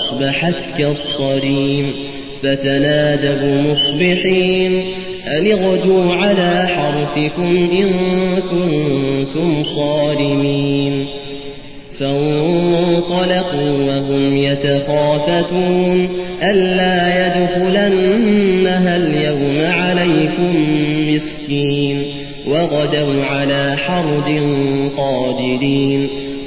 فأصبحت كالصريم فتنادوا مصبحين أن اغدوا على حرثكم إن كنتم صارمين فانطلقوا وهم يتخافتون ألا يدخلنها اليوم عليكم مسكين وغدوا على حرد قادرين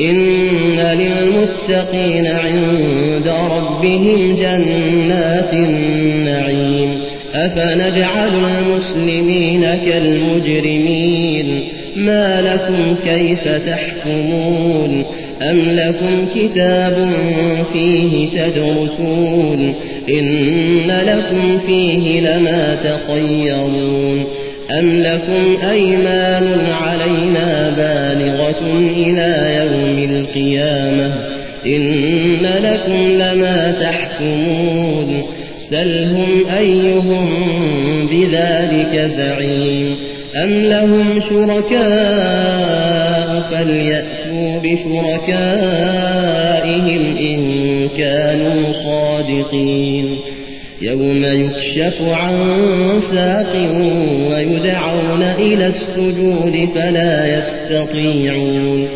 إن للمتقين عند ربهم جنات النعيم. أفنجعل المسلمين كالمجرمين؟ ما لكم كيف تحكمون؟ أم لكم كتاب فيه تدرسون؟ إن لكم فيه لما تخيرون أم لكم أيمان علينا إن لكم لما تحكمون سلهم أيهم بذلك زعيم أم لهم شركاء فليأتوا بشركائهم إن كانوا صادقين يوم يكشف عن ساق ويدعون إلى السجود فلا يستطيعون